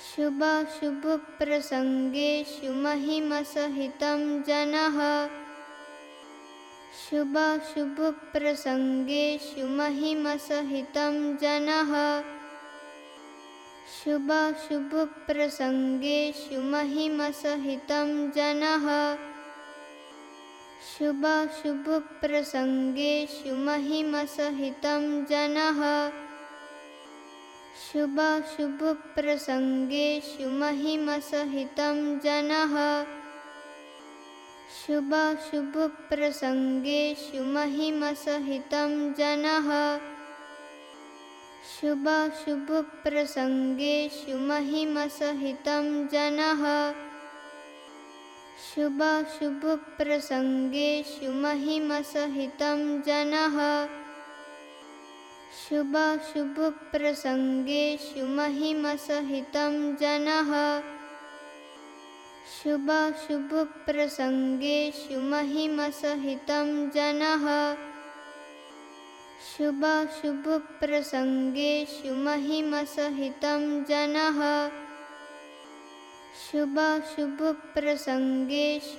शुभाशुभप्रसङ्गेषु महिमसहितं जनः। शुभाशुभप्रसङ्गेषु महिमसहितं जनः। शुभाशुभप्रसङ्गेषु महिमसहितं जनः। शुभाशुभप्रसङ्गेषु महिमसहितं जनः शुभाशुभप्रसङ्गेषु महिमसहितं जनः। शुभाशुभप्रसङ्गेषु महिमसहितं जनः। शुभाशुभप्रसङ्गेषु महिमसहितं जनः। शुभाशुभप्रसङ्गेषु महिमसहितं जनः शुभाशुभप्रसङ्गेषु महिमसहितं जनः। शुभाशुभप्रसङ्गेषु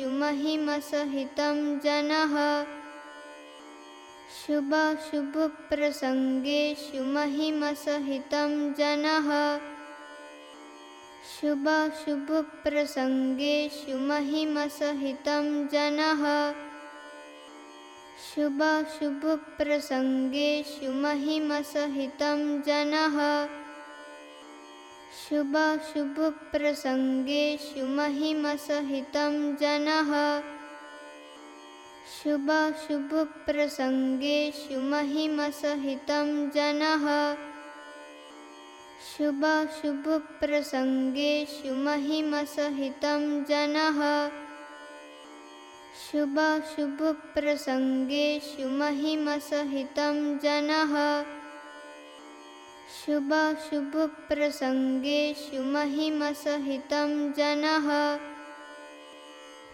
महिमसहितं जनः शुभाशुभप्रसङ्गेषु महिमसहितं जनः। शुभाशुभप्रसङ्गेषु महिमसहितं जनः। शुभाशुभप्रसङ्गेषु महिमसहितं जनः। शुभाशुभप्रसङ्गेषु महिमसहितं जनः शुभाशुभप्रसङ्गेषु महिमसहितं जनः। शुभाशुभप्रसङ्गेषु महिमसहितं जनः। शुभाशुभप्रसङ्गेषु महिमसहितं जनः। शुभाशुभप्रसङ्गेषु महिमसहितं जनः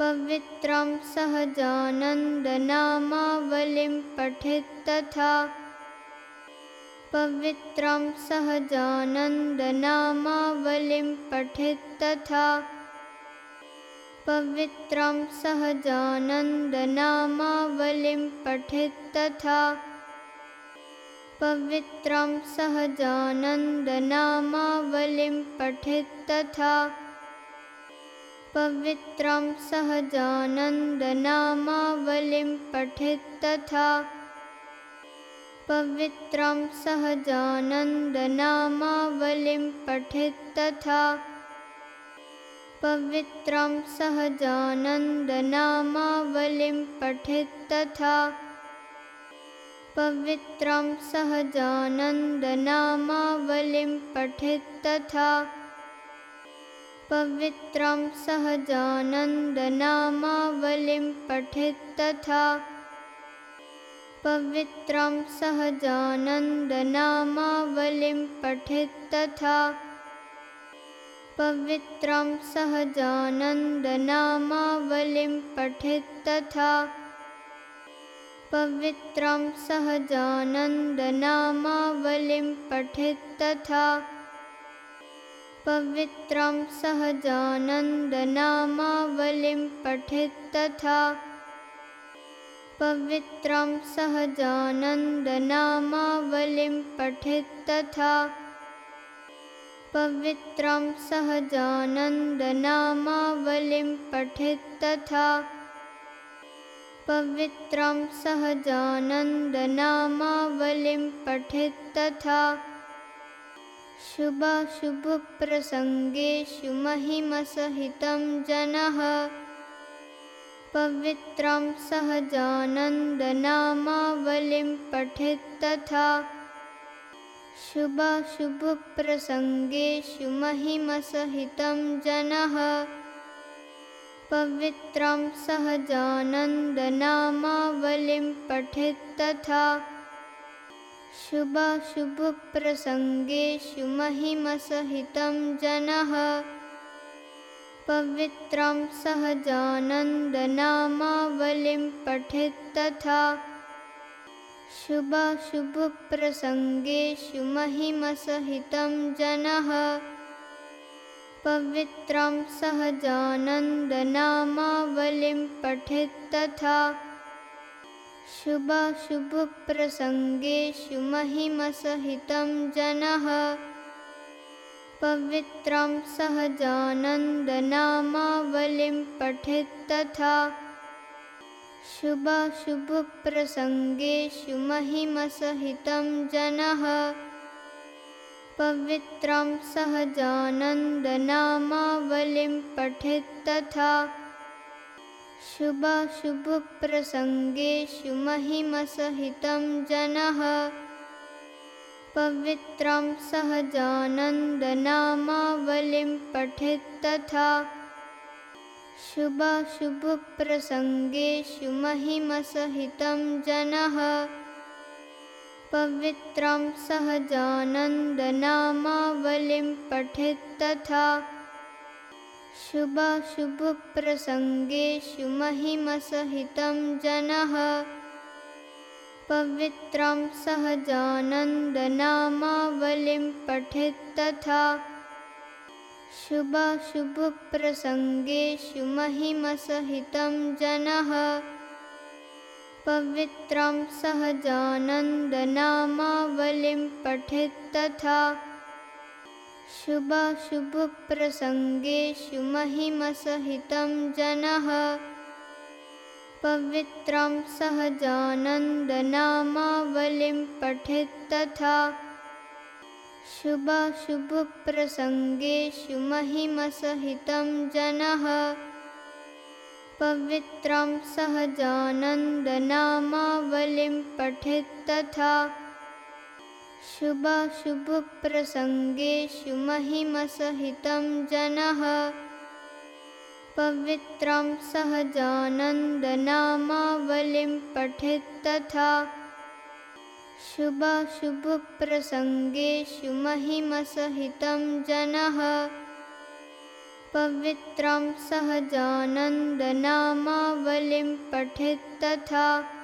ं सहजं तथा। सहजं तथात्रं सहजानन्द पवित्रं सहजानन्दनामावलिं पठितथा पवित्रं सहजानन्दनामावलिं तथा। पवित्रं सहजानन्दनामावलिं पठेत्तथा पवित्रं सहजानन्दनामावलिं पठेत्तथा पवित्रं सहजानन्दनामावलिं पठितथा पवित्रं सहजं पठितं सहजं पठितथां सहजं पठितथा पवित्रं सहजानन्दनामावलिं पठितथा ं सहजानं सहजं तथा। पवित्रं सहजानन्दनामावलिं पठितथा शुभाशुभप्रसङ्गेषु महिमसहितं जनः। पवित्रं सहजानन्दनामावलिं पठेत् तथा शुभाशुभप्रसङ्गेषु महिमसहितं जनः। पवित्रं सहजानन्दनामावलिं पठेत् तथा शुभाशुभप्रसङ्गेषु महिमसहितं जनः। पवित्रं पठेत् तथा। शुभाशुभप्रसङ्गेषु महिमसहितं जनः। पवित्रं सहजानन्दनामावलिं पठेत् तथा शुभाशुभप्रसङ्गेषु महिमसहितं जनः। पवित्रं सहजानन्दनामावलिं पठेत् तथा शुभाशुभप्रसङ्गेषु महिमसहितं जनः। पवित्रं सहजानन्दनामावलिं पठेत् तथा शुभाशुभप्रसङ्गेषु महिमसहितं जनः। पवित्रं सहजानन्दनामावलिं पठेत् तथा। शुभाशुभप्रसङ्गेषु महिमसहितं जनः। पवित्रं सहजानन्दनामावलिं पठेत् तथा शुभाशुभप्रसङ्गेषु महिमसहितं जनः। पवित्रं पठेत् तथा। शुभाशुभप्रसङ्गेषु महिमसहितं जनः। पवित्रं सहजानन्दनामावलिं पठेत् तथा शुभाशुभप्रसङ्गेषु महिमसहितं जनः। पवित्रं सहजानन्दनामावलिं पठेत् तथा। शुभाशुभप्रसङ्गेषु महिमसहितं जनः। पवित्रं सहजानन्दनामावलिं पठेत् तथा शुभाशुभप्रसङ्गेषु महिमसहितं जनः। पवित्रं पठेत् तथा। शुभाशुभप्रसङ्गेषु महिमसहितं जनः। पवित्रं सहजानन्दनामावलिं पठेत् तथा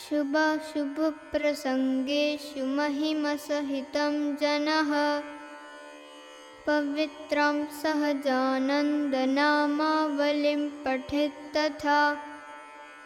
शुभाशुभप्रसङ्गेषु महिमसहितं जनः। पवित्रं सहजानन्दनामावलिं पठेत् तथा